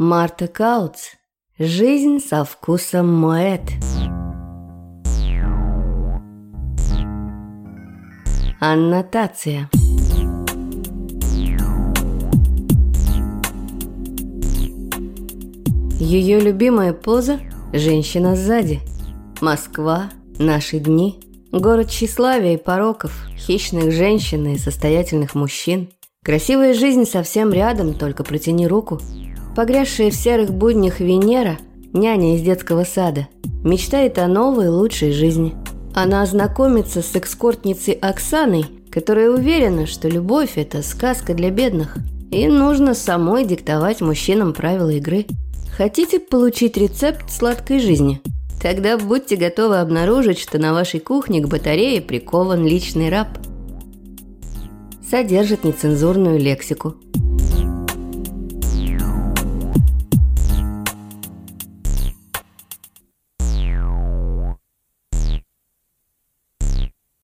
Марта Кауц. Жизнь со вкусом моэт. Аннотация. Ее любимая поза – женщина сзади. Москва, наши дни, город тщеславия и пороков, хищных женщин и состоятельных мужчин. Красивая жизнь совсем рядом, только протяни руку – Погрязшая в серых буднях Венера, няня из детского сада, мечтает о новой, лучшей жизни. Она знакомится с экскортницей Оксаной, которая уверена, что любовь – это сказка для бедных, и нужно самой диктовать мужчинам правила игры. Хотите получить рецепт сладкой жизни? Тогда будьте готовы обнаружить, что на вашей кухне к батарее прикован личный раб. Содержит нецензурную лексику –